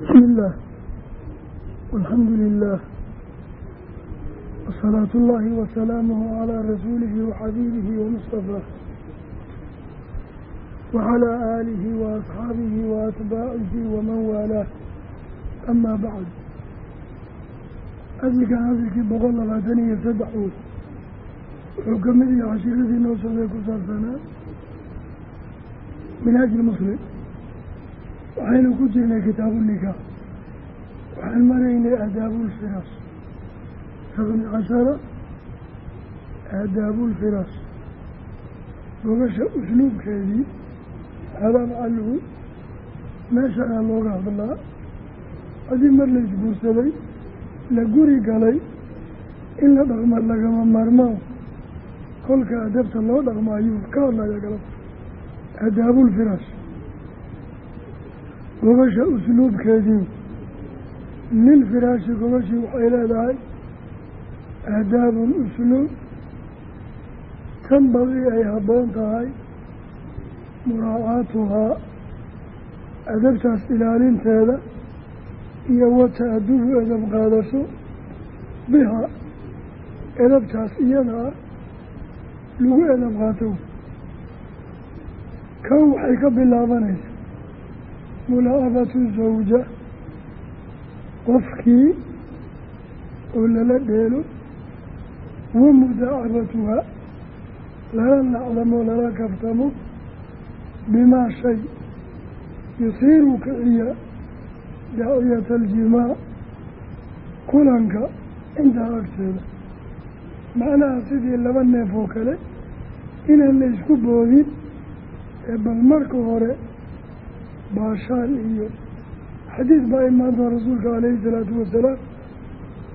bismi illaah walxamdu lilah wasalaatu ullaahi wasalaamuhu calaa rasuulihi waxabiibihi wamustafaah wacalaa aalihi wa asxaabihi wa atbaacihi waman waalaah amaa bacd hadalkan hadalkii boqol labaatan iyo saddex wey wuxuu ka mid yahay cashiradii noo socday ku saabsanaa minhaaji muslim waxaynu ku jirnay kitaabu nikaax. Waxaan maraynay aadaabulfiraas sabni cashara aadaabulfiraas gogasha usluubkeedii hadaab calhu meeshanaa looga hadlaa. Haddii mar la isguursaday la guri galay in la dhaqma lagama maarmaan. Kolka adabta loo dhaqma ayuu ka hadlaya galabta aadaabulfiraas gogasha usluubkeedii lilfiraashi gogashii waxay leedahay aadaabun usluub. Tanbagii ay habboon tahay muraacaatuhaa adabtaas ilaalinteeda iyo wata-adubu edab qaadasho biha edabtaas iyada ah lagu edab qaato. Kan waxay ka bilaabanaysaa mulaacabatu zawja qofkii oo lala dheelo wa mudaacabatuhaa lala lacdamo lala kaftamo bimaa shay yusiiru kiciya daaciyata aljimaac kulanka intaa agteeda. Macnaha sidii laba neef oo kale inaan la isku boodin ee bal marka hore baashaal iyo xadiid baa imaantaa rasuulka calayhi salaatu wasalaam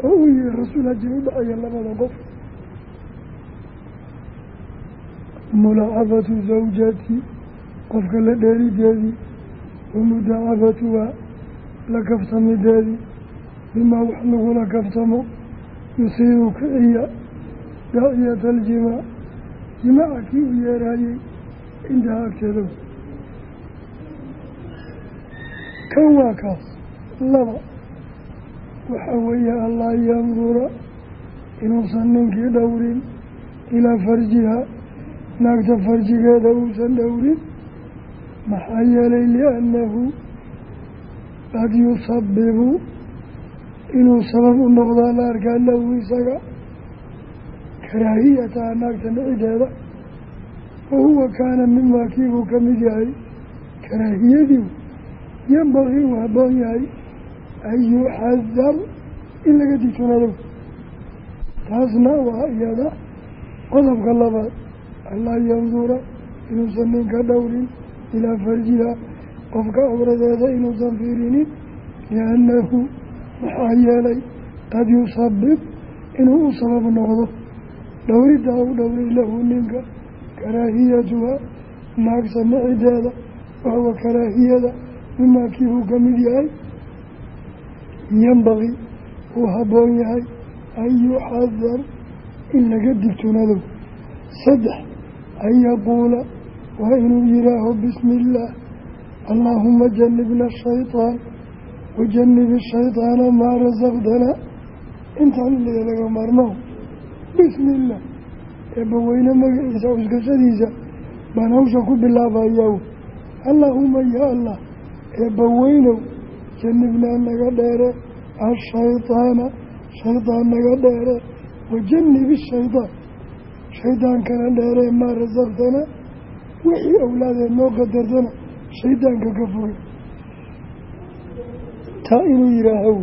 oo uu yihi rasuul haji u dhacaya labada qof mulaacabatu zawjati qofka la dheerideedii wa mudaacabatuha la kaftamideedii bimaa wax lagula kaftamo yusiiru kiciya daaciyata aljimaac jimaaca kii u yeerayey intaa agteeda kan waa kaas laba. Waxaa weeye allaa yandura inuusan ninkii dhowrin ilaa farjiha. Naagta farjigeeda uusan dhowrin. Maxaa yeelay liannahu qad yusabibu inuu sabab u noqdaa la arkaa lahu isaga. Karaahiyataha naagta nicideeda. Wa huwa kaana mimaa kiibuu ka mid yahay karaahiyadii yambaqii uu habboon yahay an yuxadar in laga digtoonaado taasna waa iyada qodobka labaad allaa yandura inuusan ninka dhowrin ilaa farjiha qofka awradeeda inuusan fiirinin liannahu maxaa yeelay qad yusabib inuu u sabab noqdo. Dhowriddaa u dhowray lahu ninka karaahiyatuha naagsa nicideeda wahuwa karaahiyada mimaa kii uu ka mid yahay yambaqii uu habboon yahay an yuxadar in laga digtoonaado saddex an yaquula waa inuu yihaaho bismi illaah allaahuma janibna ashaytaan wajanibi shaydaana maa rasaqtanaa intaan ilaya laga maarmaho bismi illaah eebbaweyne magaciisa cuskashadiisa baan hawsha ku bilaabayaa. Allaahuma yaa allah eebbaweynow janibnaa naga dheere ashaydaana shaydaan naga dheere wajanibi shaydaan shaydaankana dheeree maa rasaqtana wixii awlaadeed noo qadartana shaydaanka ka fogay taa inuu yihaahow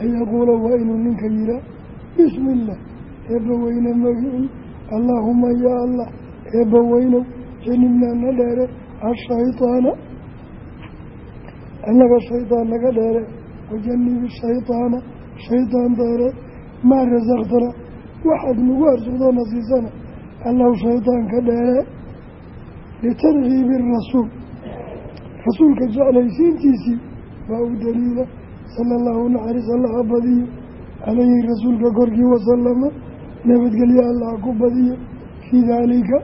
an yaquula waa inuu ninka yihaa bismi illah eebbaweyne magicii allaahuma yaa allah eebbaweynow janibnaa na dheere ashaydaana annaga shaydaan naga dheere wajanibi shaydaana shaydaan dheere maa rasaqtana waxaad nagu arsuqdoona siisana allahu shaydaanka dheere litarkiibi rasuul rasuulka jeclaysiintiisii waa u daliila sala allahu naxariis allaha badiyo calayhi rasuulka korkii wasalama nabadgelyo allah ku badiyo fii daalika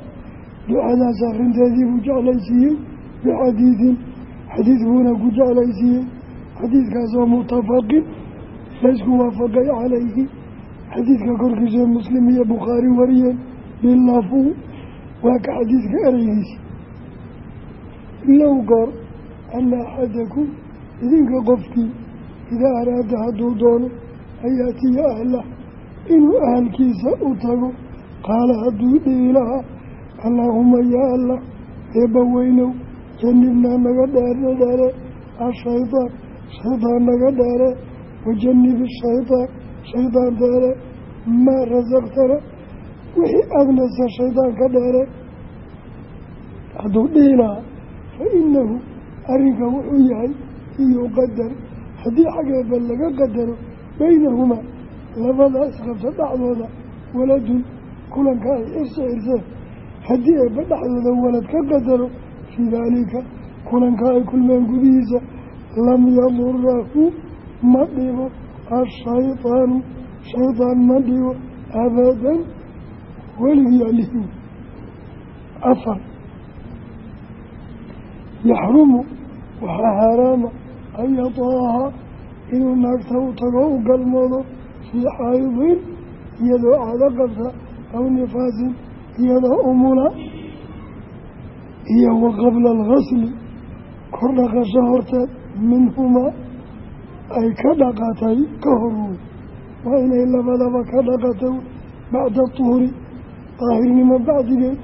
ducadaas akrinteedii buu jeclaysiiyey bixadiidin xadiid buuna ku jeclaysiiyey. Xadiidkaasoo mutafaqin laysku waafaqay calayhi. Xadiidka korkiisa muslim iyo bukhaari wariyeen bilafu waa ka xadiidka ereygiisi low goor ana axadakum idinka qofkii idaa araada hadduu doono an yaatiya ahlah inuu ahalkiisa u tago. Qaala hadduu dhihi lahaa allaahuma yaa allah eebba weynow janibnaa naga dheerne dheere ashaydaan shaydaan naga dheere wajanibi shaydaan shaydaan dheere maa rasaqtana wixii aadnasa shaydaan ka dheere. Hadduu dhihi fa inahu arrinka wuxuu yahay in yuqadar haddii xaggeeba laga qadaro baynahumaa labadaa isqabta dhexdooda waladun kulanka ay xirso xirseen haddii eebba dhexdooda walad ka qadaro fii daalika kulanka ay kulmeen gudihiisa lam yadurahu ma dhibo ashaydaanu shaydaan ma dhibo abadan weligii alihi afar yaxrumu waxaa xaaraama an yataaha inuu naagta u tago u galmoodo fii xaydin iyadoo caado qabta aw nifaasin iyadoo umula iyo wa qabla alghasli kor dhaqasho horteed minhumaa ay ka dhaqatay ka hor wey waa inay labadaba ka dhaqato bacda tuhuri daahirnimo bacdigeed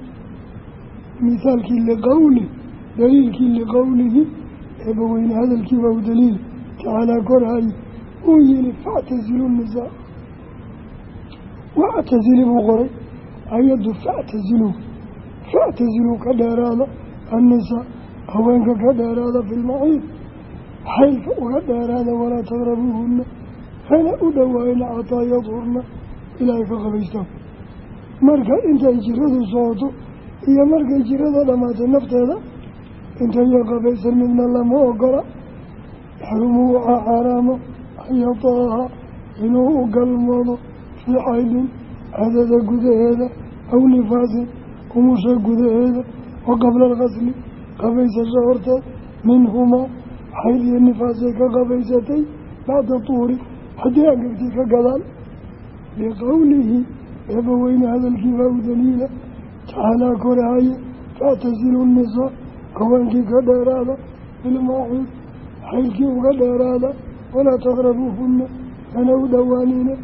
mithaalkii liqowli daliilkii liqowlihi eebaweyne hadalkiiba u daliil. Tacaalaa korhay uu yihi factasilu nisaa. Wactasili buu qoray ayaddu factasilu factasilu ka dheeraada annisaa haweenka ka dheeraada fi lmaciid xaylka uga dheeraada walaa taqrabuuhunna hana u dhowaayna xataa yadhurna ilaahay ka qabaystaan marka intay jiradu socoto iyo markay jirada dhammaatay nafteeda intaya qabaysan midna lama ogola. Yaxrumu waxaa xaaraamo an yataaha inuu u galmoodo fii xaydin cadada gudaheeda aw nifaasin umusha gudaheeda wa qabla alkasli qabaysasho horteed minhumaa xayd iyo nifaasay ka qabaysatay bacda tuuri haddii angagtay ka gadaal biqowlihi eebaweyne hadalkiibaa u daliila tacaalaa korahaye factasilu nisaa haweenkii ka dheeraada bilmaaciid xaylkii uga dheeraada walaa taqrabuuhunna hana u dhowaanina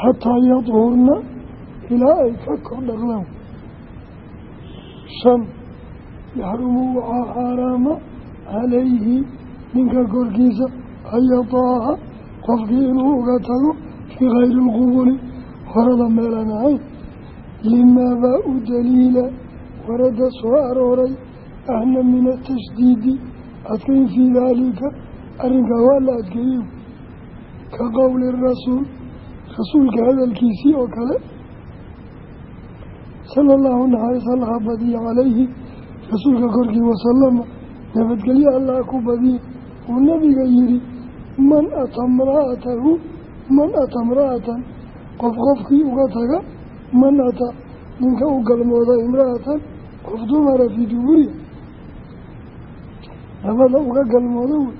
xataa yadhurna ilaa ay ka kor dhaqlaan shan yaxrumu waxaa xaaraama calayhi ninka korkiisa an yataaha qofkii inuu uga tago fii kayri lqubuli horada meelaan ahayn limaabaa u daliila warada soo arooray ahna min atashdiidi adkayn fii daalika arrinkaa waa la adkeeyey. Ka qowli rasuul rasuulka hadalkiisii oo kale sala allahu naxariisallaha badiya calayhi rasuulka korkii wasalama nabadgelyo allah ku badiye uu nabiga yihi man ata mraatahu man ata imra'atan qof qofkii uga taga man ata ninka u galmooda imra'atan qof dumara fii duburiha labada uga galmoodo wey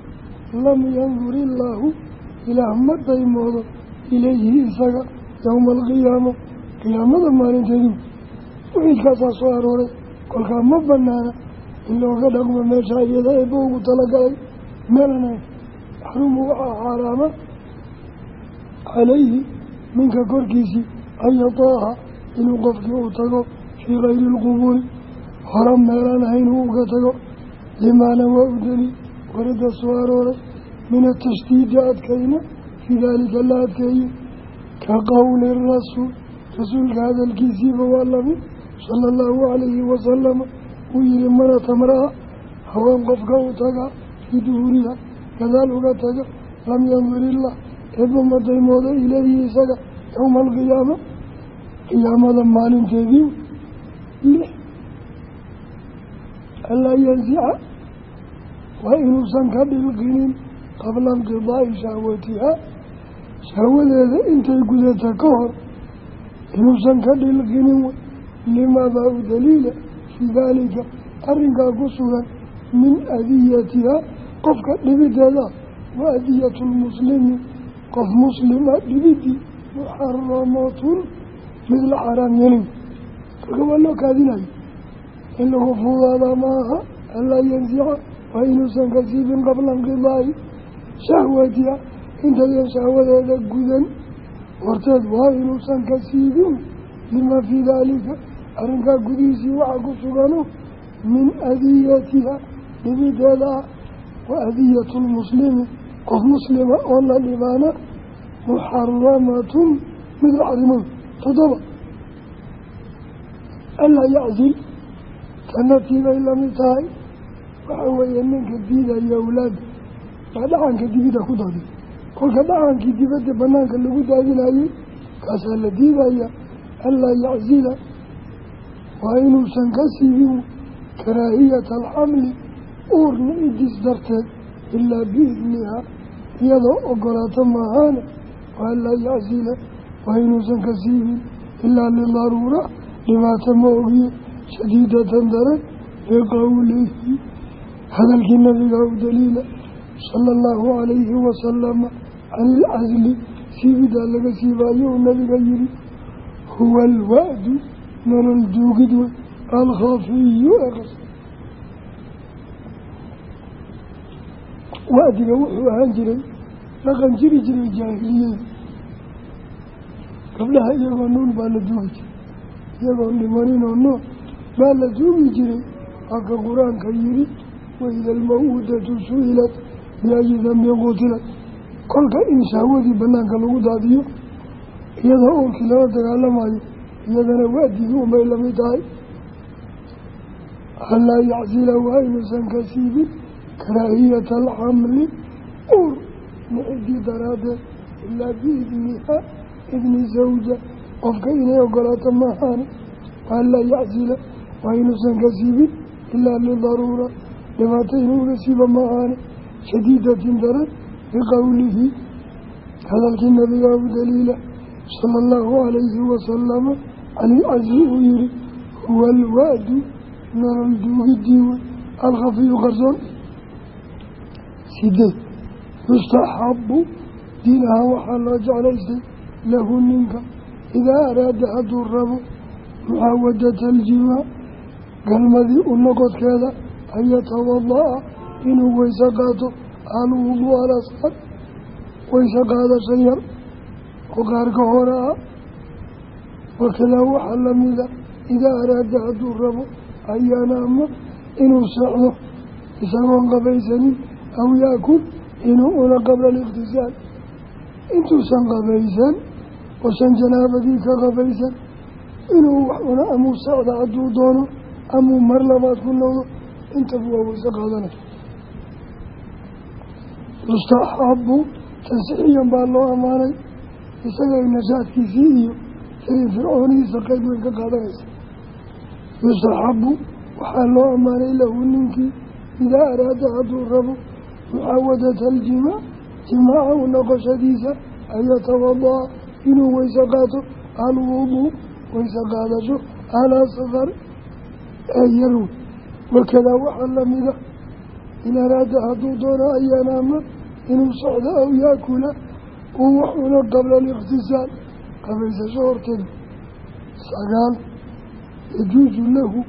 lam yandur illaahu ilaah ma daymoodo ilayhi isaga yowma alqiyaama. Qiyaamada maalinteedu wixiidkaasaa soo arooray. Kolkaa ma banaana in looga dhaqmo meesha iyada eebba ugu talagalay. Meelana yaxrumu waxaa xaaraama. Calayhi ninka korkiisii an yataaha inuu qofkii uu tago fii kayri lqubuuri hora meelaan ahayn uu uga tago. Limaana waa u deli warada soo arooray. Min atashdiidi adkayna. Fii daalika la adkeeye ka qowli rasuul rasuulka hadalkiisiiba waa la mid sala allahu calayhi wasalama uu yihi marata maraha haween qofka u taga fii duhuriha gadaal uga taga lam yandur illah eebba ma daymoodo ilayhi isaga yowma alqiyaama qiyaamada maalinteedii lix alaa yansica waa inuusan ka dhilqinin qabla inqidaa'i shahwatihaa shahwadeeda intay gudata ka hor inuusan ka dhilqinin limaabaa u daliila fii daalika arrinkaa ku sugan min adiyatihaa qofka dhibideeda wa adiyatu lmuslimi qof muslima dhibidii muxaramatun mid la xaraam yeelin kolka waa loo kaadinayo in lagu fuudaada maaha anlaa yansica waa inuusan ka siibin qabla inqidaa'i shahwatiha intayan shahwadeeda gudan horteed waa inuusan ka lima fii daalika arrinkaa gudihiisii waxaa ku sugano min adiyatiha dhibideeda ah wa adiyatu lmuslimi qof muslima oo la dhibaana muxaramatun mid la xarimay toddoba. Alaa yacsil tanatii bay la mid tahay. Waxa weeye ninka diidaya awlaada baa dhacanka dibidda ku daadiy kolka dhacankii dibadda banaanka lagu daadinayay kaasaa la diidaya. Anlaa yacsila waa inuusan ka siibin karaahiyata alxamli uurna idis darteed ilaa biidniha iyadoo ogolaato maahaane waanlaa yacsila waa inuusan ka siibin ilaa lidaruura dhibaato ma ogiye shadiidatan daran liqowlihi hadalkii nabiga u daliila sala allahu calayhi wasalama can ilcasli siibidaa laga siibaayo uu nabiga yihi huwa alwa-du nolol duugid wey alkhafiyu ee qas wa-diga wuxuu ahaan jiray dhaqan jiri jiray jaahiliyada gabdhaha iyagoo nuul baa la duugi jiray iyagoon dhimaninoo nool baa la duugi jiray. Haka qur'aanka yidhi waida almawuudatu su'ilat biayi dambin quutilat kolka in shahwadii banaanka lagu daadiyo iyadoo uurkii lala dagaalamayo iyadana waadigii unbay la mid tahay. Anlaa yacsila waa inuusan ka siibin karaahiyata alxamli uur mixidii daraaddeed ilaa biidniha idni zawja. Qofka inay ogolaato maahaane anlaa yacsila waa inuusan ka siibin ilaa lidaruura. Dhibaato inuu uga siiba maahaane shadiidatin daran biqowlihi hadalkii nabiga u daliila sala allahu calayhi wasalama canilcasi uu yihi huwa alwaadu nolol duugidii wey alkhafiyu qarsoon sideed yustaxabu diin ahaan waxaa loo jeclaystay lahu ninka idaa araada hadduu rabo mucaawadata aljimaa galmadii u noqodkeeda an yatawada-a inuu weyse qaato alwudu alasqar weyse qaadasha yar oo qaarka wakadaa waxaa lamida idaa araada hadduu rabo an yanaama inuu seexdo isagoon qabaysanin aw yaakul inuu una qabla aliqtisaal intuusan qabaysan oosan janaabadii ka qabaysan inuu wax una amuu seexda hadduu doono amuu mar labaad ku noqdo intaba waa weyse qaadanay. Yustaxabu tansixiyan baa loo ammaanay isagay nashaadkiisii iyo firin fircoonihiisa qeyb weyn ka qaadanaysa. Yustaxabu waxaa loo ammaanay lahu ninkii idaa araada hadduu rabo mucaawadata aljimaa jimaaca u noqoshadiisa an yatawada-a inuu weyse qaato alwuduu weyse qaadasho alaa safar ee yarwe wakadaa waxaa lamida in araada hadduu doono an yanaama inuu socdo aw yaakula uu wax una qabla aliqtisaal qabaysasho horteeda sagaal yajuusu lahu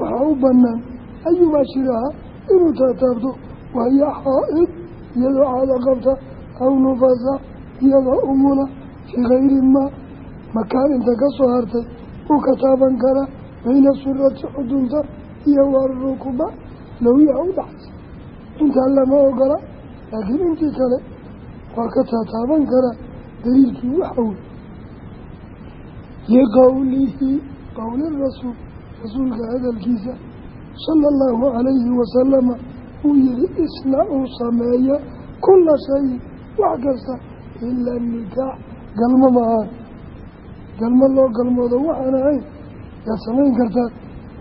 waxaa u banaan an yubaashiraha inuu taataabto wahiya xaa-id iyadoo caado qabta aw nufasa iyadoo umula fii kayri maa makaan inta ka soo hartay uu ka taaban karaa bayna surati xudunta iyo warukuba lawyaha u dhaxaysa intaa lama ogola laakiin intii kale waa ka taataaban karaa daliilkii waxa wey liqowlihi qowli rasuul rasuulka hadalkiisa sala allahu calayhi wasalama uu yihi isnacuu sameeya kula shayin wax kasta ila nikaax galmo maahaan galmo loo galmoodo waxaan ahayn yaad samayn kartaan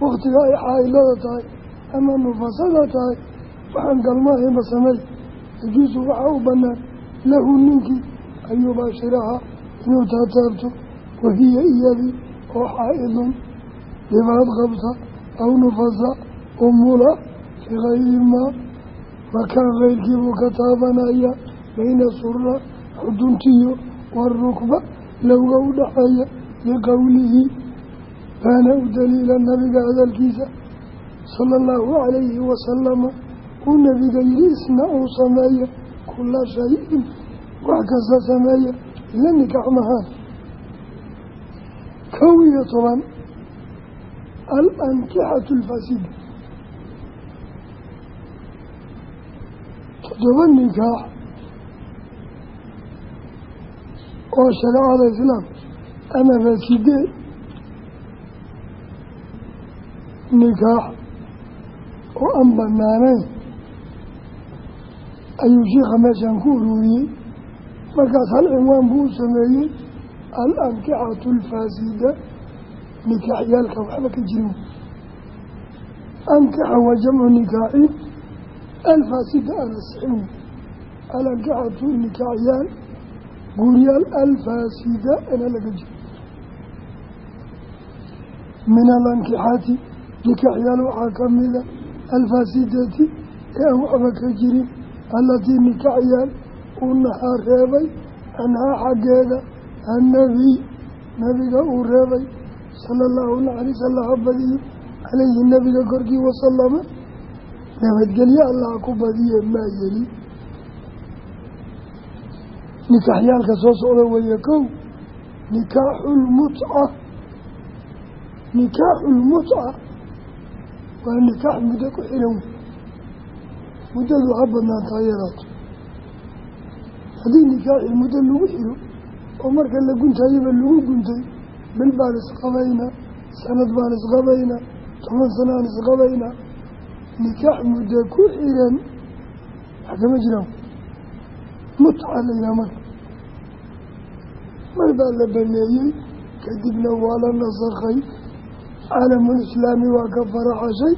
waktiga ay xaa-ilada tahay ama nufasada tahay waxaan galmo ahaynba sameey yajuusu waxaa u banaan lahu ninkii an inuu taataabto wahiya iyadii oo xaa-idun dhibaad qabta aw nufasa umula fii kayri maa makaan keyrkiibuu ka taabanaya bayna sura xuduntiyo waarukba lowga u dhaxeeya liqowlihi baana u daliila nabiga hadalkiisa sala allahu calayhi wasalama uu nabiga yihi isnacuu sameeya kula shayin wax kasta sameeya ila nikax mahaan kow iyo toban alankixatu alfaasida toddoba nikaax oo shareecada islaamka ama fasidee nikaax oo aan banaanayn ayuu sheikha meeshan ku ururiyey markaas hal cinwaan buu sameeyey alankixatu alfaasida nikaaxyaalka waxba ka jirin. Ankixa waa jamcu nikaaxin alfaasida alasixin alankixatu nikaaxyaal guuryaal alfaasida ina laga jiro min alankixati nikaaxyaal waxaa ka mida alfaasidati ee aan waxba ka jirin. Allatii nikaaxyaal uu nahaa reebay anhaa xaggeeda annabiy nabiga uu reebay sala allahu naxariis allaha badiyo calayhi nabiga korkii wasalama nabadgelyo allaha ku badiye maa yeli nikaaxyaalka soo socda weeye kow nikaaxulmutca nikaaxulmutca waa nikaax muddo ku xiran wey muddadu ha badnaantaa yaraato haddii nikaaxii muddo lagu xiro oo marka la guntayaba lagu guntay bil baan isqabaynaa sanad baan isqabaynaa toban sanaan isqabaynaa nikaax muddo ku xiran wax kama jiraan. Mutca la yidhaha marka. Mar baa la baneeyey kadibna waa la nasakhay. Caalamulislaami waa ka faraxashay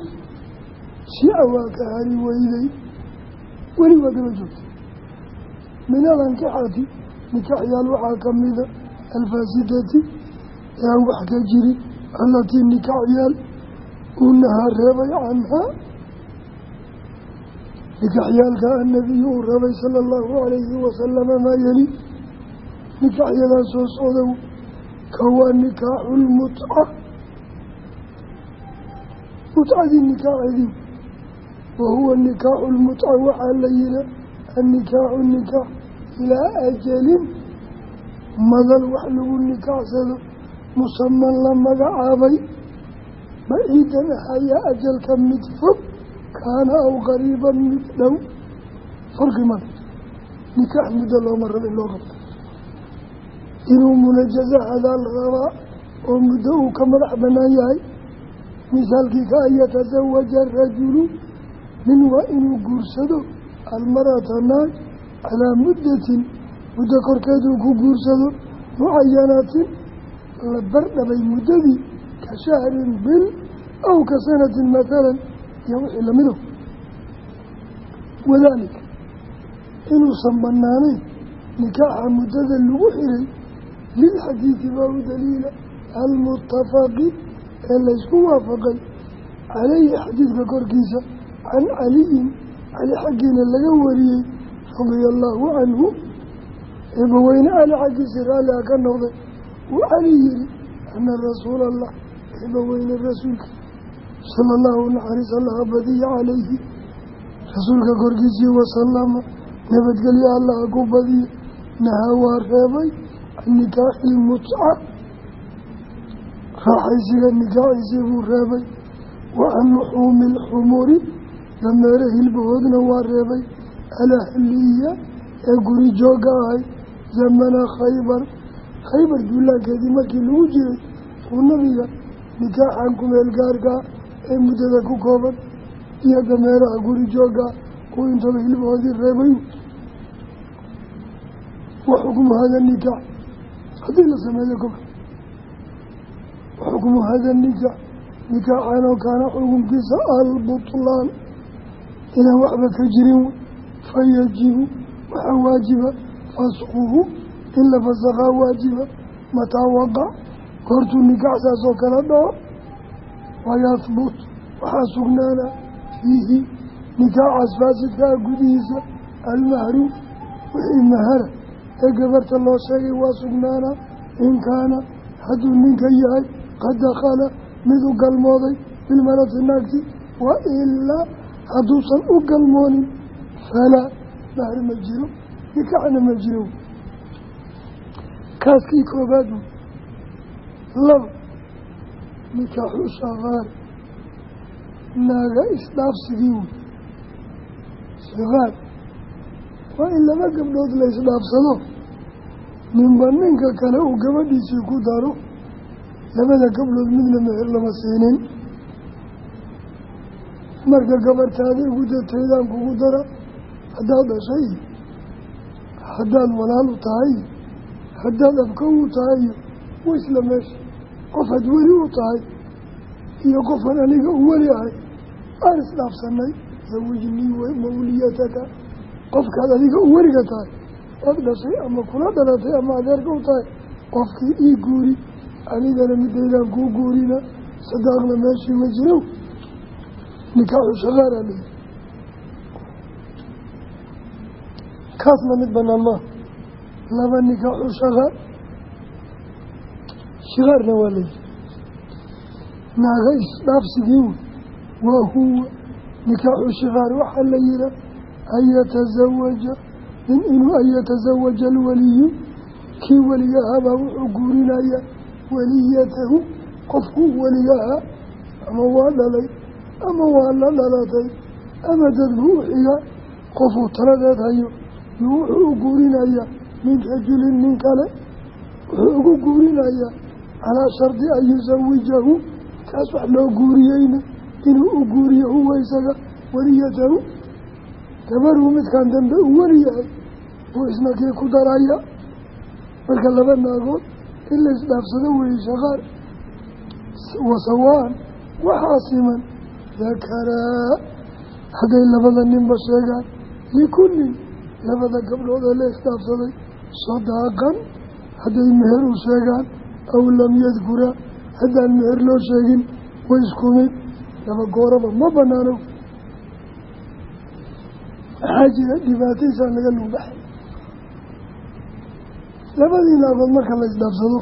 shiica waa ka hari weyday. Weli waa daba joogtay min alankixati nikaaxyaal waxaa ka mida alfaasidati ee aan wax ka jirin allatii nikaaxyaal uu nahaa reebay canhaa nikaaxyaalka annabiyu uu reebay sala allahu calayhi wasalama maa yeli. Nikaaxyadaa soo socdow ka waa nikaaxu lmutca mutcadii nikaaxeedii wa huwa nikaaxu lmutca waxaa la yihaa nikaax ilaa ajalin madal wax lagu nikaaxsado musaman la magacaabay baciidan ahayaa ajalka mid fog kaana aw qariiban mid dhow. Farqi male nikaax muddo looma rabo in loo qabto inuu munajaza hadaal rabaa oo muddo uu ka madax bannaan yahay misaalkii an yatasawaja rajulu nin waa inuu guursado almarata naag calaa muddatin muddo korkeeduu ku guursado mucayanatin la bardhabay muddadii ka shahrin bil aw ka sanatin mathalan iyo wixii lamido wadaalika inuusan bannaanayn nikaaxa muddada lagu xiray lilxadiidi baa u daliila almutafaqi ee laysku waafaqay caleyhi xadiidka korkiisa can caliyin cali xaggiina laga wariyey radia allaahu canhu eebaweyne cali xaggiisa raalliha ka noqday uu cali yihi ana rasuula allah eebaweyne rasuulka sala allahu naxariis allaha badiya calayhi rasuulka korkiisii wasalama nabadgelyo allaha ku badiya nahaa waa reebay can nikaaxi ilmutca raaxaysiga nikaaxiisii buu reebay wa can luxuumi alxumuri dameere hilbahoodna waa reebay alahliya ee guri joogga ahay zamana khaybar khaybar duulaankeedii markii lagu jiray uu nabiga nikaaxan kumeel gaarkaa ee muddada ku kooban iyo dameeraha guri jooggaa uu intaba hilbahoodii reebay wa xukmu hada nikaax haddii la sameeyo kolka wa hada nikaax nikaaxan oo kaana xukunkiisa albutlaan inaan waxba ka jirin fayajibu waxaa waajiba fasquhu in la fasakhaa waajiba mataa waqac goortuu nikaax saas oo kala dhaco wayahbut waxaa sugnaana fiihi nikaaxaas faasidkaa gudihiisa almahru wixii mahara ee gabarta loo sheegay waa sugnaanaa in kaana hadduu ninka yahay qad dakhala mid u galmooday bilmarati naagti wa hadduusan u galmoonin falaa mahar ma jiro nikaaxna ma jiro. Kaaskii koobaad laba nikaaxu shaqaar naaga isdhaafsigii wey shaqaar waa in laba gabdhood la isdhaafsado ninba ninka kale uu gabadhiisii ku daro labada gabdhood midna meher lama siinin. Marka gabarhtaada igu dataydaan kugu dara haddaad dhashay haddaad walaal u tahay haddaad abkow u tahay wa isla meesha. Qofaad weli u tahay iyo qofan aniga u weli ahay aan isdhaafsanay zawijnii mawliyataka. Qofkaad adiga u weliga tahay ood dhashay ama kula dhalatay ama adeerka u tahay qofkii ii guuri anigana midaydaan kuu guurina sadaaqna meeshii ma jiro nikaaxu shaqaaraa kaasna mid banaan maaha laba nikaaxu shaqaar shikaarna waa leeyi naaga isdhaafsigii waa huwa. Nikaaxu shikaar waxaa la yihaa an yatazawaja min inuu an yatazawaja alwaliyu. Kii weligahabaa wuxuu guurinayaa weliyatahu qofkuu weligahaa ama waa dhalay ama waa la dhalatay ama dad buu u xiga qofuu taladeed hayo yo wuxuu u guurinayaa min rajulin nin kale. Wuxuu ugu guurinayaa calaa shardi an yusawijahu kaas wax loo guuriyeyna inuu u guuriyo huwa isaga weliyatahu gabarhuu midkan dambe uu weli yahay buu isna kii ku daraya. Marka laba naagood in la isdhaafsado weeye shaqaar wasawaan waxaa siman dakaraa hadday labada ninba sheegaan likullin labada gabdhood ee la isdhaafsaday sadaaqan hadday meher u sheegaan aw lam yadkuraa haddaan meher loo sheegin way isku mid. Laba gooraba ma banaano maxaa jira? Dhibaataysaan laga lugbaxay labadii naagood marka la isdhaafsado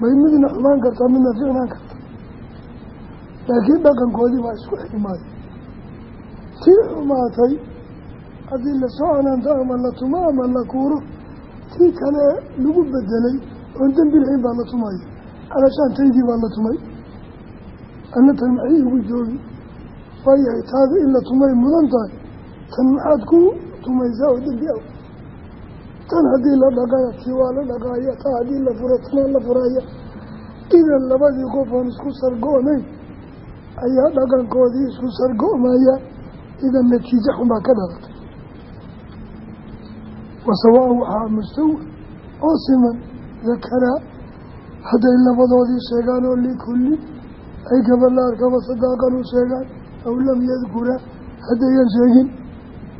bay midna xumaan kartaa midna ficnaan karta laakiin dhaqankoodii baa isku ximaaday tii xumaatay haddii la soo canaanto ama la tumo ama la kuuro tii kale lagu bedelay oon dembi lahayn baa la tumaya calashaantaydii baa la tumay. Anna tan maxay igu joogi waayahay taada in la tumay mudan tahay. Tan maxaad ku tumaysaa oo dembi aw tan haddii la dhaqaya tii waa la dhaqaaya. Taa haddii la fura tanaa la furaya idan labadii qof oon isku sargo-nayn ayaa dhaqankoodii isku sargo-maya idan natiijo xun baa ka dhalatay wasawaan waxaa mustawa oo siman. Dakaraa hadday labadoodii sheegaan oo likulli ay gabadh la arkaba sadaaqan u sheegaan aw lam yadkura haddayan sheegin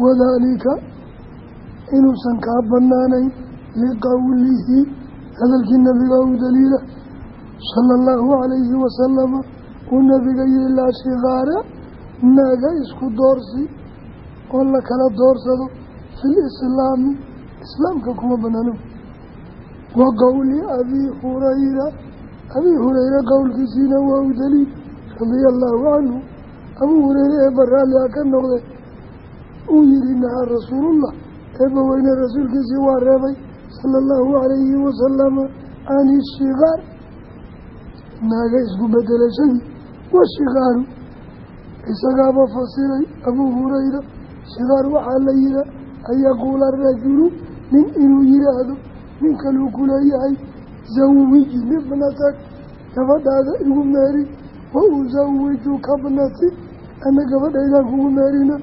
wadaalika inuusan kaa banaanayn liqowlihi hadalkii nabiga u daliila sala allahu calayhi wasalama uu nabiga yihi laa shikaara naaga isku doorsi oo la kala doorsado fi lislaami islaamka kuma banaano wa qowli abii hurayra. Abii hureyre qowlkiisiina waa u daliil radia allaahu canhu abuu hureyre ee baraallia ka noqday. Uu yihi nahaa rasuulullah. Eebba weyne rasuulkiisii waa reebay sala allahu calayhi wasalama can ishikaar naaga isku bedelashadii washikaaru isagaaba fasiray abuu hurayra shikaar waxaa la yihaa an yaquula arajulu nin inuu yihaahdo nin kaluu ku leeyahay zawijni bnatak gabadhaada igu meeri wa usawijuka bnati ana gabadhaydaan kugu meerina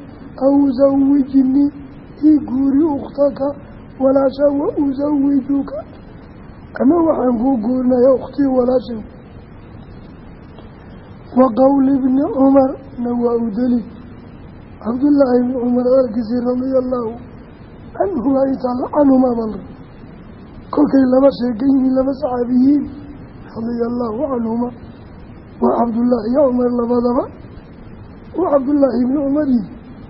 aw usawijnii ii guuri ukhtaka walaasha wa usawijuka ama waxaan kuu guurinaya ukhtii walaashay wa qowli bni cumar na waa u daliil. Cabdullaahi ibni cumar hadalkiisii radia allaahu canhu aytaala canhumaa bal kolkay laba sheegan yihiin laba saxaabiyiin radia allaahu canhuma waa cabdullaahi iyo cumar labadaba. Uu cabdullaahi ibni cumar yihi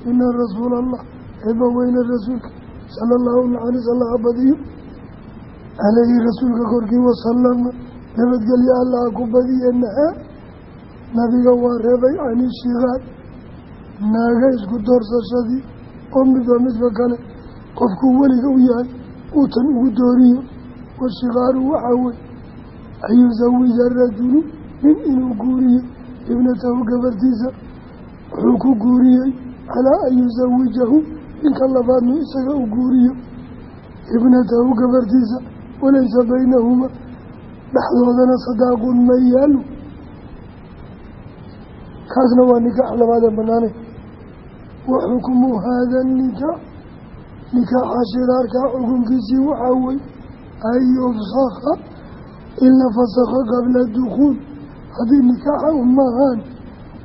ina rasuula allah eeba weyne rasuulka sala allahu naxariis allaha badiyo caleyhi rasuulka korkii wasalama nabadgelyo allaha ku badiye nahaa nabiga waa reebay cani shikaar naaga isku doorsashadii oo midba midka kale qofkuu weliga u yahay uutan ugu dooriyo washikaaru waxaa wey an yusawija rajulu nin inuu guuriyo ibnatahu gabartiisa. Wuxuu ku guuriyey calaa an yusawijahu ninka labaadnu isaga u guuriyo ibnatahu gabartiisa. Walaysa baynahuma dhexdoodana sadaaqun ma yaalu. Kaasna waa nikaax labaadee banaanay wa haada nikaax nikaaxa shiraarkaa xukunkiisii waxaa wey an yufsakha in la fasakho qabla dukhuul haddii nikaaxa umahaan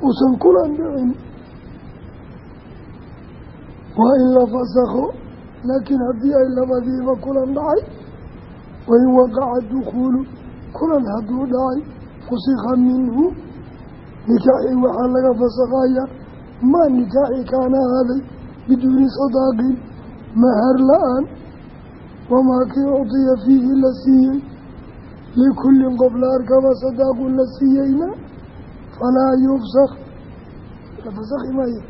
uusan kulan dhicin. Waa in la fasakho laakiin haddii ay labadiiba kulan dhacay wain waqaca dukhuulu kulan hadduu dhacay fusikha minhu. Nikaaxii waxaa laga fasakhayaa maa nikaaxi kaana ahaaday biduuni sadaaqin mahar la'aan wamaa kii ucdiya fiihi la siiyey likullin qof la arkaba sadaaqun la siiyeyna falaa yufsak la fasakhi maayo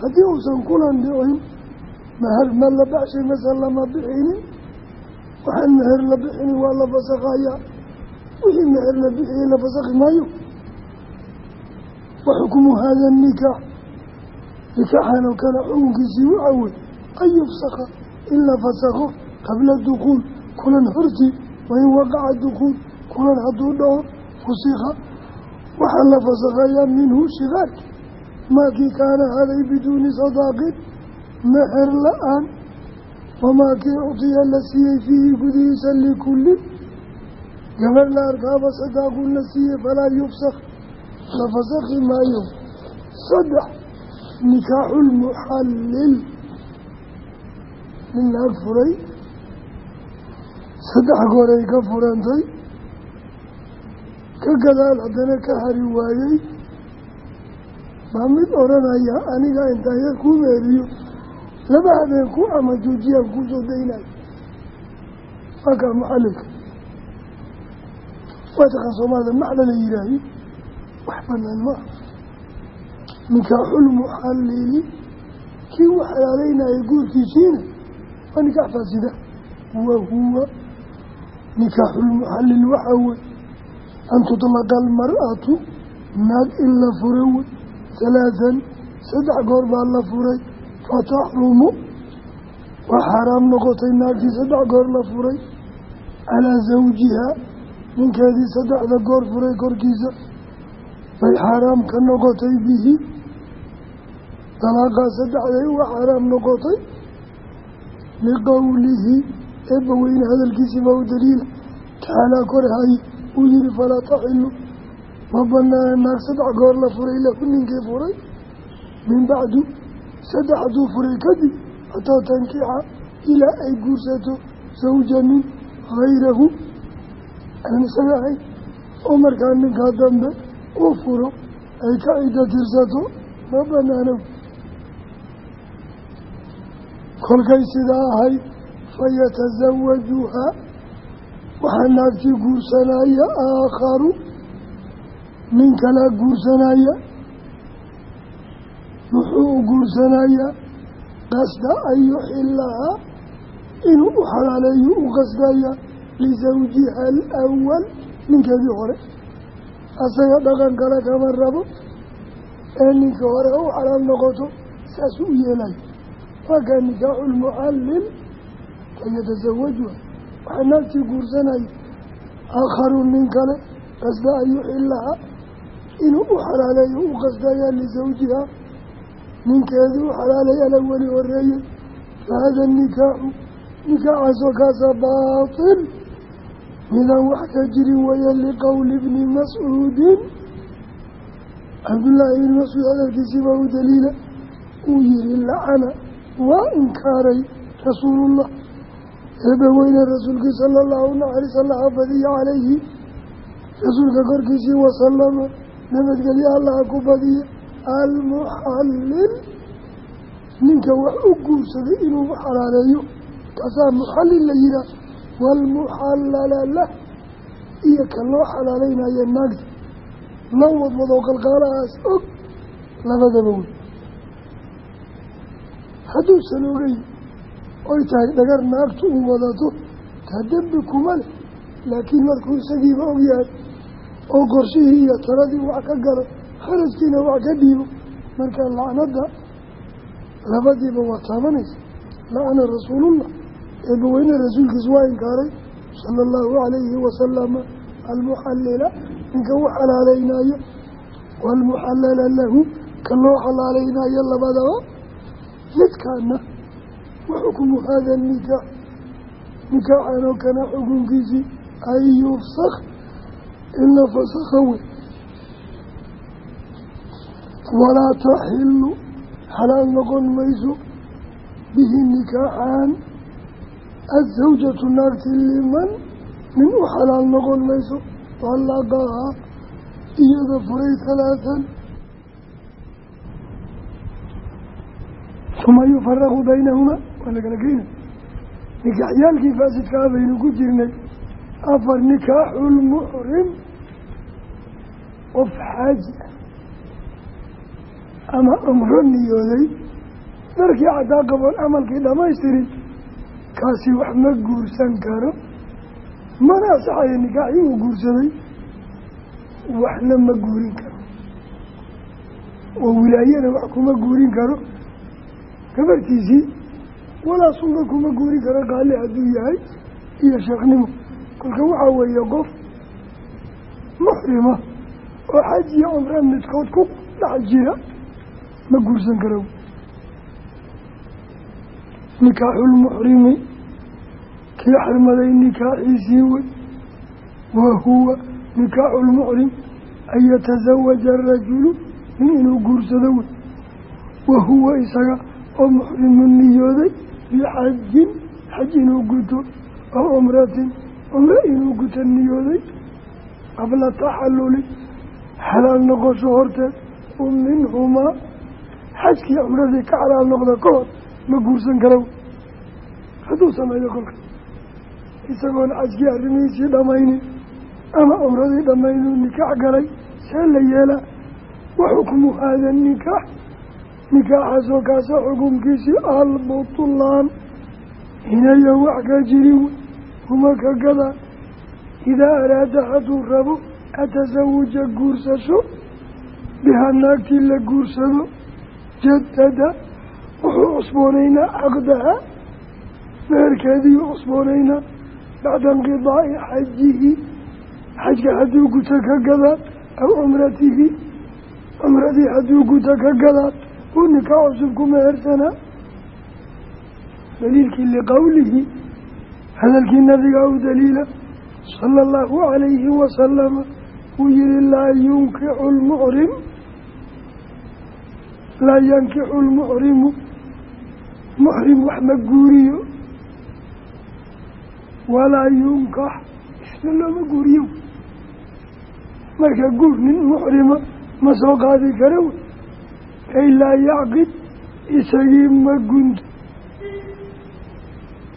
haddii uusan kulan dhicin mahar ma la baxshay mase lama bixinin waxaan meher la bixinin waa la fasakhayaa wixii meher la bixiyey la fasakhi maayo wa xukmu hada nikaax nikaaxan oo kale xukunkiisii waxaa an yufsakha in la fasakho qabla dukuul kulan hortii wain waqaca dukuul kulan hadduu dhaco fusikha waxaa la fasakhayaa minhu shikaarki maakii kaana haday biduuni sadaaqin meher la'aan wamaa kii uctiya la siiyey fiihi gudihiisa likullin gabadh la arkaaba sadaaqun la siiyey falaa yufsak la fasakhi maayo saddex nikaaxulmuxallil nin laag furay saddex gooray ka furantay ka gadaal haddana ka hari waayey baa mid odhanaya aniga intaan yar kuu meeriyo laba habeen ku ama joojiyaan kuu soo daynayo waakaa muxallilka waa taqaan soomaalida macla la yihaahi wax banaan maaha nikaaxulmuxallili kii u xalaaleynayay guurkiisiina waa nikaax faasida wahuwa nikaaxulmuxallil waxaa wey an tutlaqa almar'atu naag in la fura wey halaathan saddex goor baa la furay. Fataxrumu waa xaaraam noqotay naagtii saddex goor la furay. Calaa zawjihaa ninkeedii saddexda goor furay korkiisa. Bay xaaraam ka noqotay bihi. Dalaaqaa saddexday uga xaaraam noqotay liqowlihi eebba weyne hadalkiisii baa u daliila tacaalaa korhaye uu yihi falaa taxilu ma banaana naag saddex goor la furay lahu ninkii furay? Min bacdu saddex hadduu furay kadib hataa tankixa ilaa ay guursato sawjanin hayrahu aan isaga ahayn oo markaa ninkaa dambe uu furo ay ka cidda tirsato ma banaanow kolkay sidaa ahayd fayatasawajuhaa waxaa naagtii guursanaya aakharu nin kalaa guursanaya muxuu u guursanayaa qasda an yuxilahaa inuu u xalaaleeyo u qasdaya lisawjiha alawal ninkeedii hore. Asaga dhaqan kale kama rabo ee ninka hore u xalaal noqoto saasuu u yeelayo waakaa nikaaxu lmucallil fayatasawajuha waxaa naagtii guursanaya aakharu nin kale qasda an yuxilahaa inuu u xalaaleeyo u qasdaya lisawjiha ninkeedii u xalaalay alawali horeeyey fahada nikaaxu nikaaxaasoo kaasa baatil midaan wax ka jirin weeye liqowli ibni mascuudin cabdullaahi ibni mascuud hadalkiisii baa u daliila uu yihi lacana waa inkaaray rasuulullah. Eebaweyne rasuulkii sala allahu naxaris allaha badiya calayhi rasuulka korkiisii wasalama nabadgelyo allaha ku badiya almuxallil ninka wax u guursaday inuu xalaaleeyo. Kaasaa muxallil la yihaah waalmuxallala lah iyo ka loo xalaaleynaya naagta. Loo wadwadoo qalqaalahaas og labadaba wey hadduusan ogeyn oy tahay dhagar naagtu uu wadato taa dembi kuma leh laakiin markuu isagiiba ogyahay oo qorshihii iyo taladii wax ka galo kharajkiina wax ka dhiibo markaa lacnadda labadiiba waa taabanaysa. Lacana rasuulullah eebbaweyne rasuulkiisa waa inkaaray sala allahu calayhi wasalama almuxallila ninka u xalaaleynaayo waalmuxallala lahu ka loo xalaaleynaayo labadaba midkaana wa xukmu hada nikaax nikaaxan oo kana xukunkiisii an yufsak in la fasakha wey walaa taxilu xalaal noqon mayso. Bihi nikaaxan azawjatu naagti liman nin u xalaal noqon mayso. Talaqahaa iyada furay halaatan uma yufaraqu baynahumaa waa la kala geyna nikaaxyaalkii faasidkaa baynu ku jirnay. Afar nikaaxulmuxrim qof xaaji ah ama cumro niyooday. Darkii caddaa qaboon camalkii dhammaystirin kaasi wax ma guursan karo. Mana asaxaya nikaaxii uu guursaday waxna ma guurin karo. Oo wilaayana wax kuma guurin karo gabartiisii walaa sunna kuma guurin karo qaali hadduu yahay iyo sheekhnimo kolka waxaa weeye qof muxrima oo xaj iyo cumra midkood ku dhex jira ma guursan karo nikaaxulmuxrimi kii xarmaday nikaaxiisii wey wa huwa nikaaxulmuxrim an yatasawaja arajulu nin inuu guursado wey wa huwa isaga oo muxrimu niyooday bixajin xaj inuu guto aw cumratin cumro inuu guto niyooday. Qabla taxalluli xalaal noqosho horteed u minhumaa xajkii cumradii ka xalaal noqda ka hor ma guursan kara hadduu sameeyo kolka isagoon xajkii arrimihiisii dhammaynin ama cumradii dhammaynuu nikaax galay see la yeelaa wa nikaax nikaaxaasoo kaasoo xukumkiisii albutlaan inayo wax ka jirin huma ka gadaa idaa araada hadduu rabo atasawuja guursasho bihaa naagtii la guursado jadada wuxuu cusboonaynaa caqdaha meherkeediiu cusboonaynaa bacda inqidaa'i xajihi xajka hadduu guto ka gadaad aw cumratihi cumradii hadduu guto ka gadaad uu nikaa cusub ku mehersanaa daliilkii liqowlihi hadalkii nabiga u daliila sala allahu calayhi wasalama wuu yihi laa yunkixu lmuxrim laa yankixu lmuxrimu muxrim wax ma guuriyo walaa yunkax isna looma guuriyo. Marka guur nin muxrima ma soo qaadi kara wey ay laa yacqid isagii ma gunto.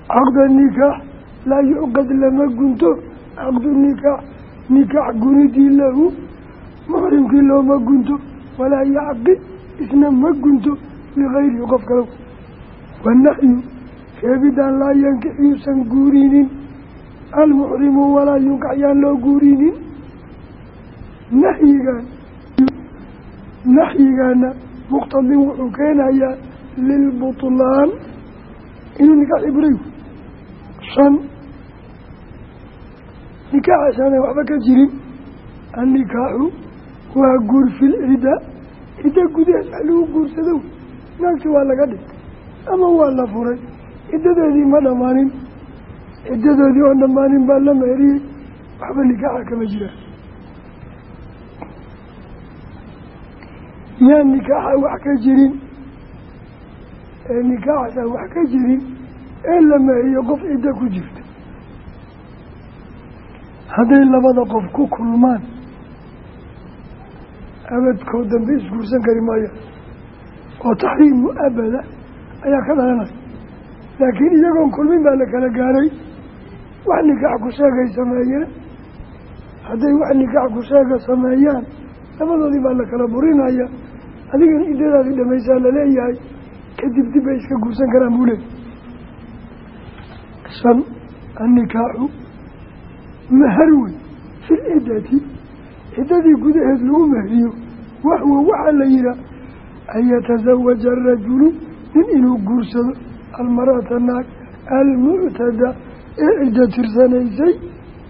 Caqda nikaax laa yucqad lama gunto. Caqdu nikaax nikaax gunidii lahu muxrimkii looma gunto. Walaa yacqid isna ma gunto ligayrihi qof kale. Wanahyu reebidaan laa yankix yuusan guurinin. Almuxrimu walaa yunkax yaan loo guurinin. Nahyigaan naxyigaana muqtadin wuxuu keenayaa lilbutlaan inuu nikaax ibray shan. Nikaaxaasana waxba ka jirin. Annikaaxu waa guur fil cida cidda gudaheed wax lagu guursado naagti waa laga dhigtay ama waa la furay. Ciddadeedii ma dhammaanin. Ciddadoodii oon dhammaanin baa la meheriyey waxba nikaaxa kama jiraan yaa nikaaxa wax ka jirin. Ee nikaaxaasa wax ka jirin. Ee la meheriyo qof cidda ku jirta. Hadday labada qof ku kulmaan abadkoo dambe isguursan kari maayo. Oo taxriim mu'abada ayaa ka dhalanaya laakiin iyagoon kulmin baa la kala gaaray. Wax nikaax ku sheegay sameeyeen. Hadday wax nikaax ku sheega sameeyaan labadoodii baa la kala burinaya adigana iddadaadii dhamaysaa la leeyahay kadib dib bay iska guursan karaan buu leey shan annikaaxu mahar wey fi lciddati ciddadii gudaheed lagu mahriyo waxwa waxaa la yihaa an yatasawaja arajulu nin inuu guursado almar'ata naag almuctada ee cidda tirsanaysay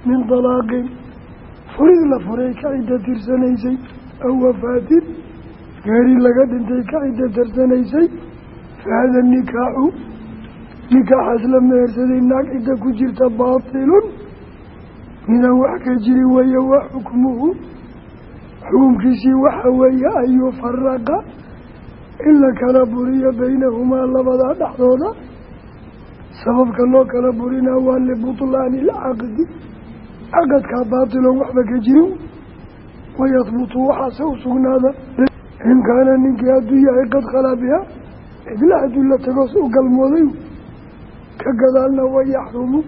min dalaaqin. Furid la furay ka cidda tirsanaysay aw wafaatin geeri laga dhintay ka cidda tirsanaysay fahada nikaaxu. Nikaaxaas la mehersaday naag cidda ku jirta baatilun. Midaan wax ka jiri weeye waa xukmuhu. Xukumkiisii waxa weeye an yufaraqa in la kala buriyo baynahumaa labadaa dhexdooda. Sababka loo kala burinaa waa libutlaani ilcaqdi caqadkaa baatiloon waxba ka jirin. Wayahbutu waxaase u in kaana ninkii hadduu yahay qad khalaa biha cidla hadduu la tagoos u galmooday ka gadaalna wayaxrumu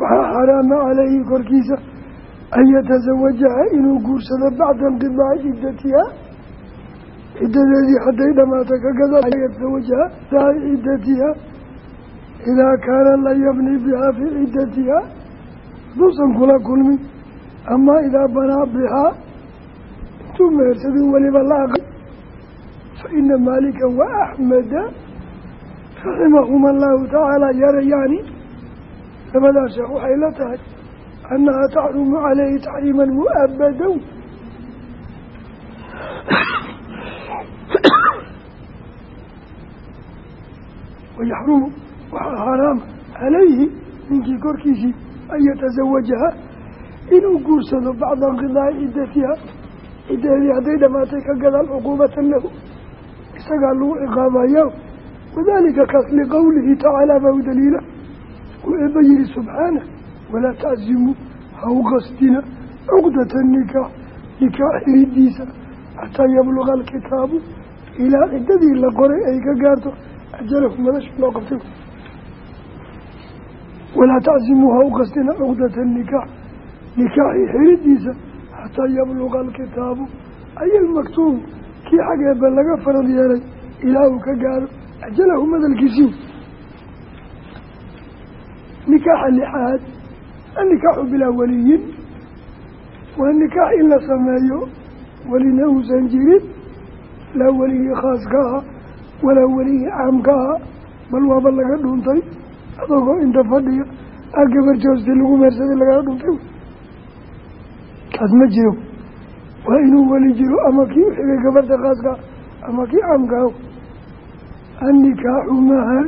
waxaa xaaraama caleyhi korkiisa an yatasawajaha inuu guursado bacda inqidaaci ciddatiha ciddadeedii hadday dhamaato ka gadaal yatasawajaha bacda ciddatiha idaa kaana la yabni bihaa fii ciddatiha hadduusan kula kulmin ama idaa banaa bihaa intuu mehersadin weliba la aqal fa ina maalika wa axmeda raximahuma allahu tacaala yarayaani labadaa sheekh waxay la tahay annahaa taxrumu caleyhi taxriiman mu'abadow wayaxrumu waxaa xaaraama calayhi ninkii korkiisii an yatasawajaha inuu guursado bacda inqidaaci ciddatiha ciddadeedii hadday dhamaatay ka gadaal cuquubatan lahu? Isagaa lagu ciqaabayaa wadalika kaas liqowlihi tacaala baa u daliila. Uu eebba yihi subxaanah walaa tacsimuu ha u qasdina cuqdata nikaax nikaax xiridiisa xataa yabluga alkitaabu ilaa ciddadii la qoray ay ka gaarto ajalahu madasha loo qabtay walaa tacsimuu ha u qasdina cuqdata nikaax nikaaxii xiridiisa xataa yabluga alkitaabu ay almaktuub kii xag eebba laga farad yeelay ilaa uu ka gaaro ajalahu madalkiisii nikaaxa lixaad annikaaxu bilaa weliyin waa nikaax in la sameeyo welina uusan jirin laa weligii khaas ka aha walaa weligii caam ka aha bal waaba laga dhuuntay adagoo inta fadhiya a gabar joosti lagu meersaday lagala dhuuntay kaas ma jiro. Waa inuu weli jiro ama kii u xigay gabarta khaaska ama kii caamka ah annikaaxu mahar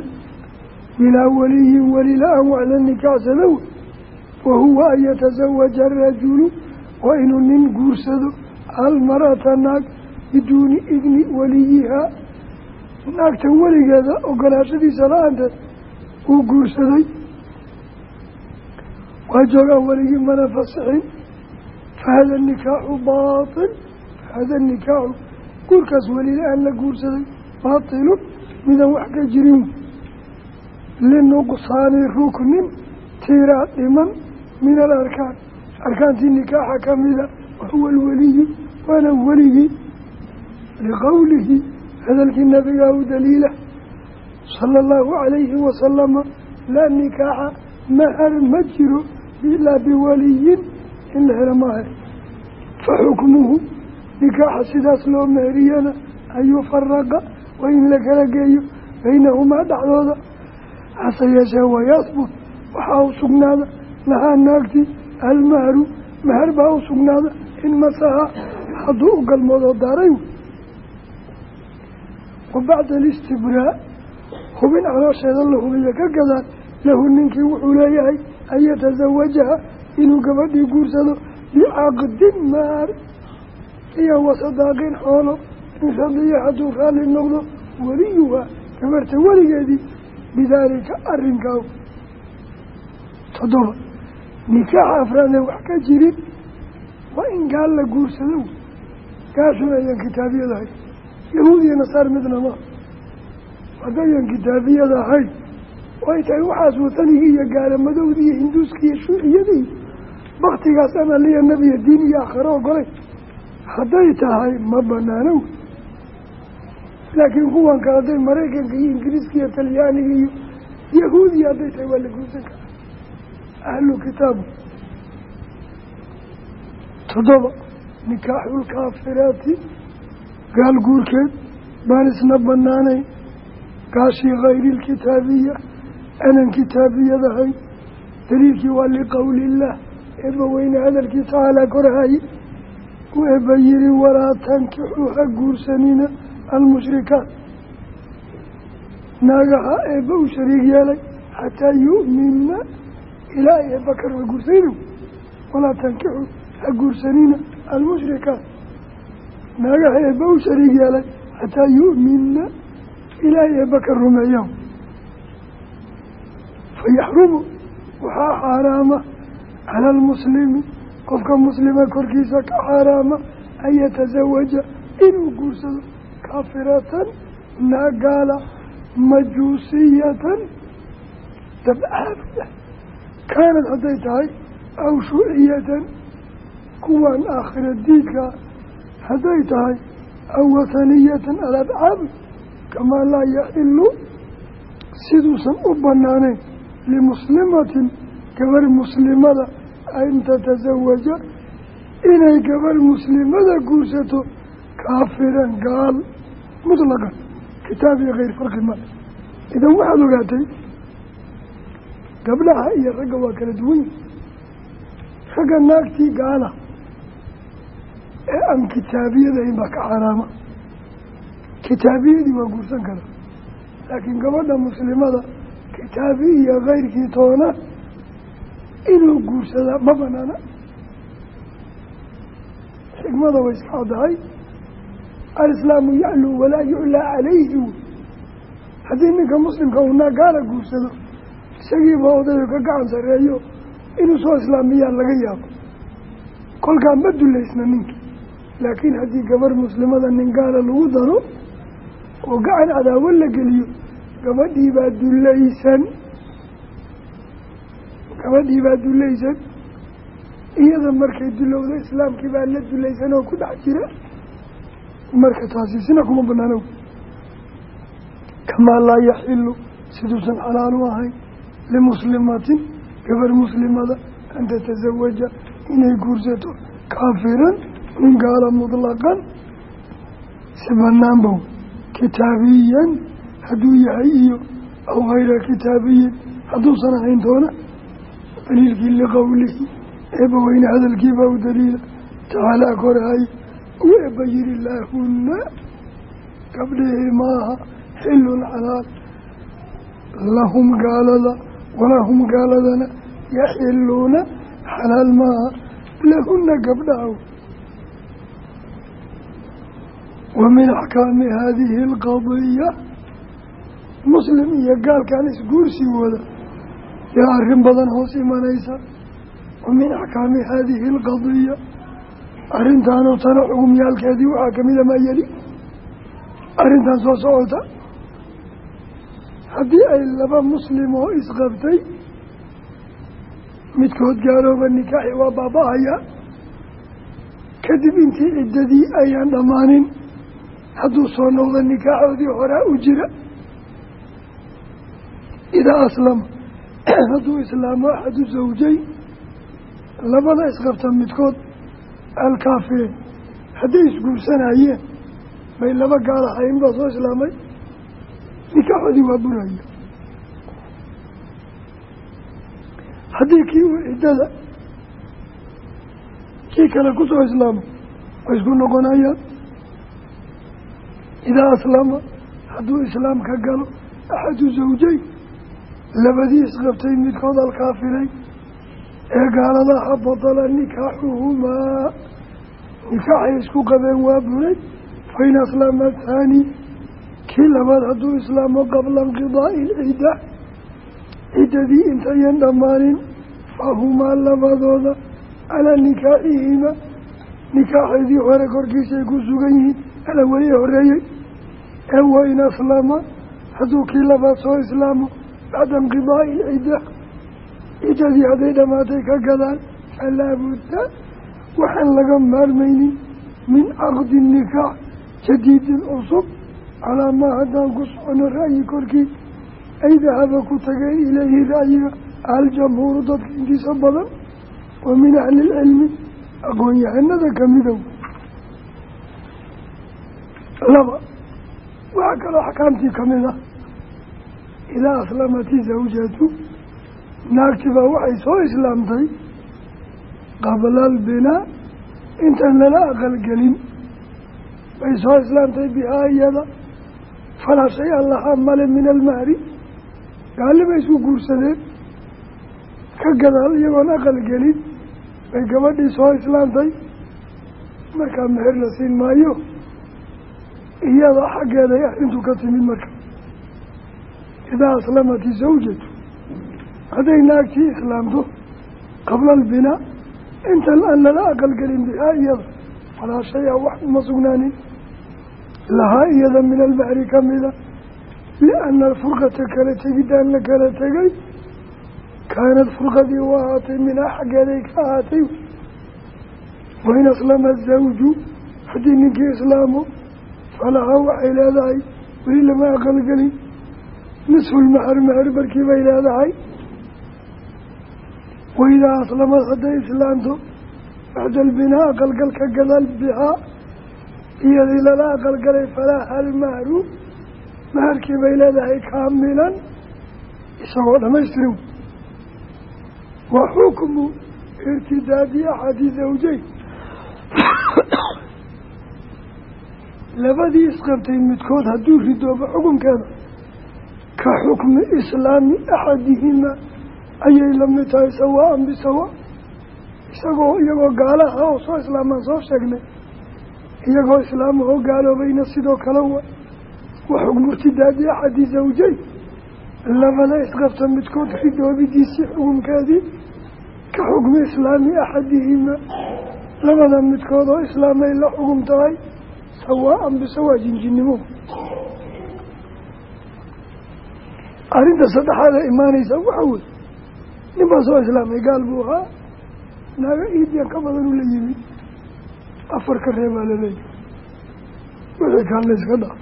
bilaa weliyin weli la'aan wax la nikaaxsado wey wa huwa an yatasawaja arajulu waa inuu nin guursado almar'ata naag biduuni idni weliyihaa naagta weligeeda ogolaashadiisa la'aanteed uu guursaday. Waa joogaan weligii mana fasixin fahada nikaaxu baatil fahada nikaaxu guurkaas weli la'aan la guursaday baatilun midaan wax ka jirin linuqsaani ruknin tiiraa dhiman min alarkaan arkaantii nikaaxa ka mida wahuwa alweliyu waana weligii liqowlihi hadalkii nabigaa u daliila sala allahu calayhi wasalama laa nikaaxa mahar ma jiro ilaa biwaliyin in la helo maahe fa xukmuhu nikaaxa sidaas loo meheriyana an yufaraqa waa in la kala geeyo baynahumaa dhexdooda hase yeeshee wayahbut waxaa u sugnaada lahaa naagti almahru mahar baa u sugnaada in masaha hadduu u galmoodoo daaray wa bacda alistibraa hubin caloosheeda la hubiyo ka gadaan lahu ninkii wuxuu leeyahay an yatasawajaha inuu gabadhii guursado bicaqdin maar iyo wasadaaqin xoolo. In radiya hadduu raalli noqdo weliyuha gabarta weligeedii. Bidaalika arrinkaa toddoba nikaaxa afraadee wax ka jirin. Waa in gaal la guursado. Gaashuna ayan kitaabiyada ahayn yahuud iyo nasaar midna ma. Haddayan kitaabiyada ahayn way tahay waxaas watanigii iyo gaalamadowdii iyo hinduuskii iyo shuuciyadii baktigaas ama liya nebiya diin iyo aakhiro ogolay. Hadday tahay ma banaano laakiin kuwan kale hadday maraykanka iyo ingiriiska iyo talyaaniga iyo yahuudiya hadday tahay waa la guursan karaa. Ahlu kitaabu toddoba nikaaxulkaafiraati gaal guurkeed baan isna banaanayn gaashii kayri lkitaabiya anan kitaabiyadahay daliilkii waa liqowli illaah eeba weyne hadalkii tacaalaa korahaye u eeba yihi walaa tankixuu ha guursanina almushrikaat naagaha eebba u shariig yeelay xataa yu'minna ilaa ay eebba ka raba guursanina walaa tankixuu ha guursanina almushrikaat naagaha eebba u shariig yeelay xataa yu'minna ilaa ay eebba ka fayaxrumu waxaa xaaraama cala almuslimi qofka muslima korkiisa ka xaaraama an yatasawaja inuu guursado kaafiratan naagaala majuusiyatan dabcaabuda kaanad hadday tahay aw shuuciyatan kuwan aakhira diidka hadday tahay aw wathaniyatan alabcaabud kamaa laa yaxilu siduusan u banaanayn limuslimatin gabar muslimada an tatasawaja inay gabar muslimada guursato kaafiran gaal mutlaqan kitaab iyo keyr farqi male idan waxaad ogaatay gabdhaha iyo ragga waa kala duwan ragga naagtii gaala ee aan kitaabiyadahayn baa ka xaraama kitaabiyadii waa guursan karaa laakiin gabadha muslimada kitaabi iyo keyrkii toona inuu guursadaa ma banaana xikmada way iska caddahay alislaamu yacluu walaa yuclaa calayhi. Haddii ninka muslimka uu naa gaala guursado isagiiba odayo ka gacan sareeyo inuu soo islaamiyaa laga yaabo. Kolkaa ma dullaysna ninki laakiin haddii gabar muslimada nin gaala lagu daro oo gacan cadaawo la geliyo gabadhii baa dullaysan gabadhii baa dullaysan iyada markay dulowda islaamkii baa la dulaysan oo ku dhex jira. Marka taasi sina kuma banaano kamaa laa yaxilu siduusan xalaal u ahayn limuslimatin gabar muslimada an tatasawaja inay guursato kaafiran nin gaala mutlaqan. Si banaanbow kitaabiyan hadduu yahay iyo aw hayra kitaabiyin hadduusan ahayn toona daliilkii liqowlihi eebba weyne hadalkiibaa u daliila tacaalaa korahay u eebba yihi laahunna gabdhihii maaha xilun xalaal lahum gaalada walahum gaaladana yaxiluuna xalaal maaha lahunna gabdhaha wa min axkaami haadihi alqadiya muslim iyo gaalkan isguursi wada yaa arrin badan hoos imanaysa wa min axkaami haadihi alqadiya arrintaanoo tana xugumyaalkeedii waxaa kamida maa yeli. Arrintan soo socota. Haddii ay laba muslim oo isqabtay midkood gaalooba nikaaxi waa baaba-aya. Kadib intii ciddadii ayaan dhammaanin hadduu soo noqdo nikaaxoodii horaa u jira. Idaa aslama hadduu islaamo axadu zawjay labada isqabta midkood alkaafiriin. Hadday isguursanayeen bay laba gaal ahayn baa soo islaamay nikaaxoodii waa buraya. Haddii kii uu ciddada kii kale ku soo islaamay way isku noqonayaan idaa aslama hadduu islaam ka galo axadu zawjay labadii isqabtay midkood alkaafiray ee gaaladaha batala nikaaxuhumaa. Nikaaxay isku qabeen waa buray. Fain aslama athaani kii labaad hadduu islaamo qabla inqidaa'i ilcidda ciddadii intayan dhammaanin fahumaa labadooda calaa nikaaxihima nikaaxeedii hore korkiisay ku sugan yihiin ala weli horeeyey ee wain aslama hadduu kii labaad soo islaamo bacda inqidaa'i ilcidda ciddadii hadday dhammaatay ka gadaan falaa budda waxaan laga maarmaynin min caqdi nikaax jadiidin cusub calaa maa haddaan ku socono ra'yi korkii ay dahaba ku tageen ilayhi ra'yiga aljamhuuru dadka intiisa badan wa min ahli ilcilmi aqoon-yahanada kamidow laba waxaa kaloo axkaamtii ka mid ah idaa aslamati zawjatu naagtibaa waxay soo islaamtay qabla albinaa intaan lala aqalgelin. Bay soo islaamtay bihaa iyada falaa shay-a lahaa male min almahri gaalli bay isku guursadeen ka gadaal iyagoon aqal gelin bay gabadhii soo islaamtay. Markaa meher la siin maayo iyada xaggeeday arrintu ka timid marka idaa aslamati zawjatu hadday naagtii islaamto qabla albinaa intan aan lala aqalgelin bihaa iyada falaa shay-a wax uma sugnaanin lahaa iyada min almahri kamida liana alfurqata kala tegidaan la kala tegay kaanad furqadii u ahaatay minhaa xaggeeday ka ahaatay wain aslama zawju haddii ninkii islaamo falahaa waxay leedahay weli lama aqalgelin nisfulmahar mahar barkii bay leedahay. Waidaa aslamad hadday islaamto bacda albinaa aqalgal ka gadaal bihaa. Iyadii lala aqalgalay falaha almahru maharkii bay leedahay kaamilan. Isagoo dhamaystirin. Wa xukmu irtidaadi axadi zawjeyn labadii isqabtay midkood hadduu ridoobo xukunkeeda ka xukmi islaami axadihima ayay la mid tahay sawaan bisawa isagoo iyagoo gaalaha oo soo islaamaan soo sheegnay iyagoo islaamahoo gaaloobayna sidoo kale wa wa xukmu irtidaadi axadi zawjeyn labada isqabta midkood ridoobidiisii xukunkeedii ka xukmi islaami axadihima labada midkood oo islaamay la xukum tahay sawaa-an jinjinnimo arrinta saddexaad ee imaanaysa waxa wey nin baa soo islaamay gaal buu ahaa naaga iidiyan ka badan u la yimid. Afar ka reebaa laleeyahy wixii kaan la yska dhaaf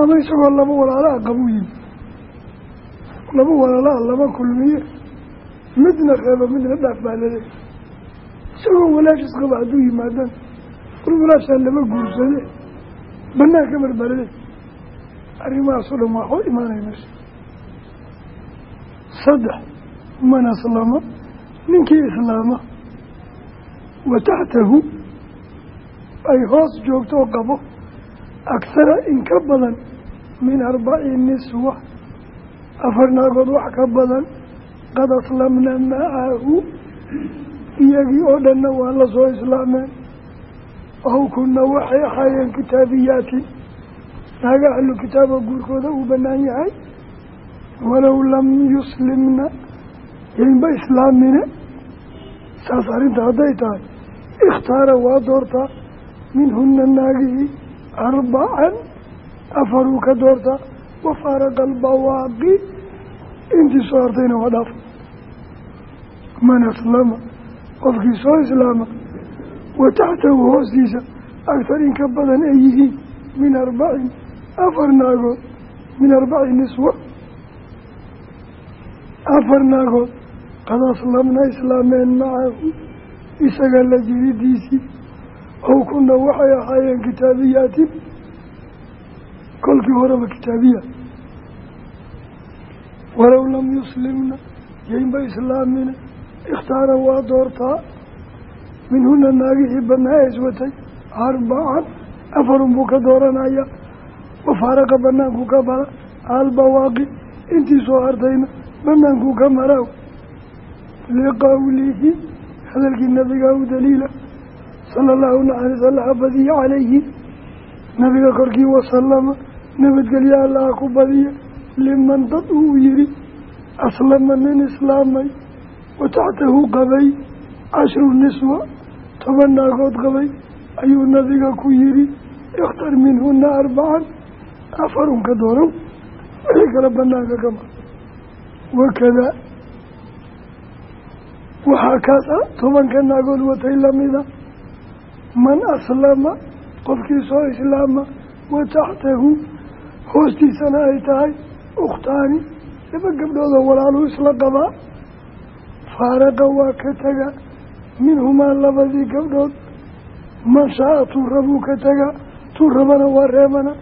ama isagoo laba walaalaha qabuu yimid. Laba walaalaha lama kulmiye midna reeba midna dhaaf baa laleeyahy isagoo walaashis qaba hadduu yimaadaan war walaashaa lama guursade banaanka marbalade arrimahaasoo dhan waa xoo imaanaya saddex man aslama ninkii islaama wa taxtahu ay hoos joogto oo qabo akhara in ka badan min arbaci niswa. Afar naagood wax ka badan qad aslamna macahu iyagii oo dhanna waa la soo islaameen. Aw kunna waxay ahaayeen kitaabiyaatin naaga ahlu kitaaba guurkooda uu bannaan yahay. Walow lam yuslimna yaynba islaamine saas arrinta hadday tahay. Ikhtaara waa doortaa minhuna naagihii arbacan afaruu ka doortaa wa faaraqa albawaaqi. Intii soo hartayna waa dhaaf. Man aslama qofkii soo islaama wa taxtahu hoostiisa agtar in ka badan ay yihiin min arbacin afar naagood min arbaci niswa. Afar naagood qad aslamna islaameen macahu isaga la jiridiisii ow kuna waxay ahaayeen kitaabiyaatin kolkii horeba kitaabiya. Walow lam yuslimna yaynba islaamina ikhtaara waa doortaa. Minhuna naagihii badnaa ee iswatay arbacan afarun buu ka dooranaya wafaaraqa banaankuu ka bara albawaaqi intii soo hartayna banaankuu ka maraw liqawlihi hadalkii nabiga u daliila sala allahu naxari salaha badiya calayhi nabiga korkii wasalama nabadgelya allaha ku badiya liman dad uu yihi aslama nin islaamay wa taxtahu qabay cashru niswa toban naagood qabay ayuu nabiga ku yidhi ikhtar minhuna arbacan afarun ka doorow wixii kale banaanka ka mar wakada waxaa kaas ah tobanka naagood watay lamida man aslama qofkii soo islaama wa taxtahu hoostiisana ay tahay ukhtaani laba gabdhoodoo walaaluu isla qabaa faaraqa waa ka tega minhumaa labadii gabdhood man shaa-a ka tega tuu waa reebana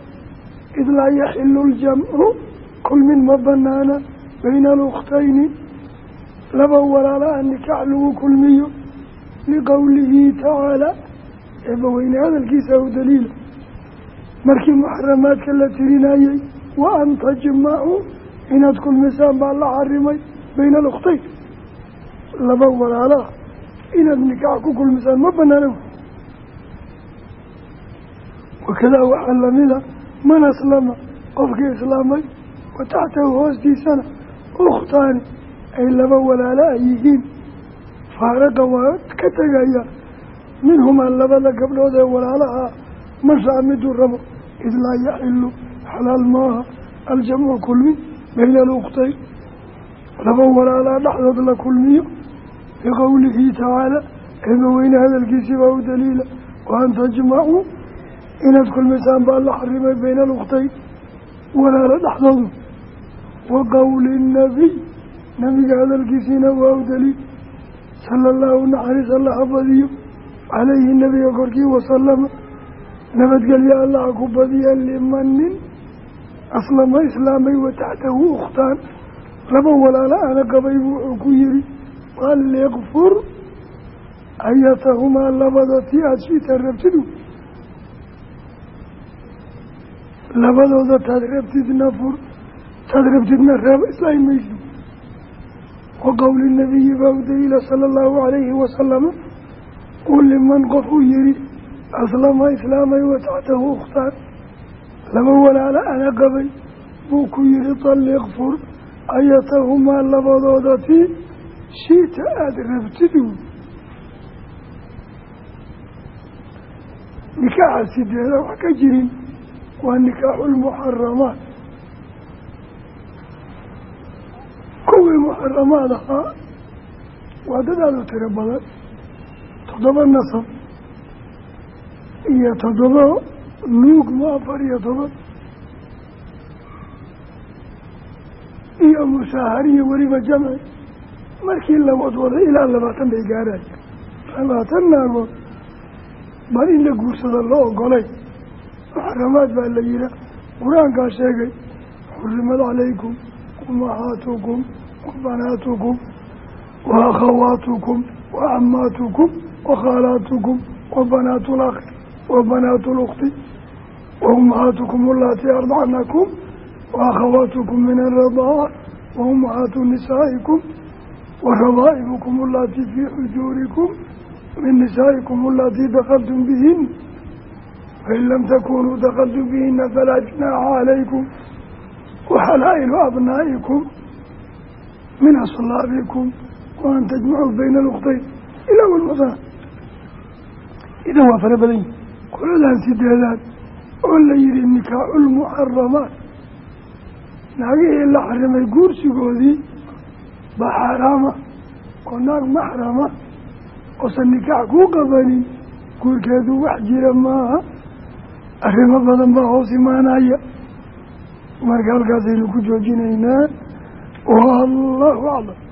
id laa yaxilu ljamcu kulmin ma banaana bayna alukhtayni laba walaala ah nikaax lagu kulmiyo liqowlihi tacaala eebbaweyne hadalkiisa u daliila markii muxaramaadka la tirinayey wa an tajmacuu inaad kulmisaan baa la xarimay bayna alukhtayn laba walaalaah inaad nikaax ku kulmisaan ma banaana lamida man aslama qofkii islaamay wa taxtahu hoostiisana ukhtaani ay laba walaala a yihiin. Faaraqa waa ka tegaya minhumaa labada gabdhood ee walaalaha mashaa miduu rabo id laa yaxilu xalaal maaha aljamcu kulmi bayna alukhtayn laba walaalaa dhexdood la kulmiyo biqowlihi tacaala eebaweyne hadalkiisii baa u daliila wa an tajmacuu inaad kulmisaan baa la xarimay bayna alukhtayn walaalo dhexdoodu. Wa qowli nabiy nabiga hadalkiisiina waa u daliil. Sala allahu naxariis allaha badiyo calayhi nabiga korkii wasalama nabadgelyo allaha ku badiya limanin aslama islaamay wa taxtahu ukhtaan. Laba walaalo ana qabay buu wuxuu ku yihi walikfur ayatahumaa labada tii aada shita rabtidu labadooda taad rabtidna fur taad rabtidna reeb islaahi maysi wa qowli nabiyi baa u sala allahu calayhi wasalama u liman qof uu yihi aslama islaamay wa ukhtaan laba walaalo ana qabay buu ku yihi talliq fur ayatahumaa labadooda tii shiita aada rabtidu. Nikaaxa sideeda wax ka jirin waa nikaaxu lmuxaramaat kuwii muxaramaad ahaa waa dad tiro badan toddoba nasab iyo toddoba nuugma afar iyo toban iyo musaahariyo weliba jamci. Markii la wadwado ilaa labaatan bay gaaraya labaatan naagood bal in la guursado loo ogolay muxaramaad baa la yihaa qur'aankaa sheegay xurimad calaykum umahaatukum wa banaatukum wa akhawaatukum wa camaatukum wa khaalaatukum wa banaatu lakhi wa banaatu lukti wa umahaatukum alatii ardacnakum wa akhawaatukum min aradaaca wa umahaatu nisaa'ikum wa rabaa'ibukum alatii fii xujuurikum min nisaa'ikum alatii dakaltum bihin fain lam takunuu dakaltum bihina falaa junaaxa calaykum waxalaa'ilu abnaa'ikum min aslaabikum wa an tajmacuu bayna aluktayn ilaa walmusana idan waa fara badan yihi qoladan sideedaad oo la yihi nikaaxu lmuxaramaat naagihii la xarimay guursigoodii baa xaaraama oo naag maxrama oosan nikaax kuu qabanin guurkeedu wax jira maaha arrimo badan baa hoos imaanaya. Marka halkaasaynu ku joojinaynaa. Wallahu aclam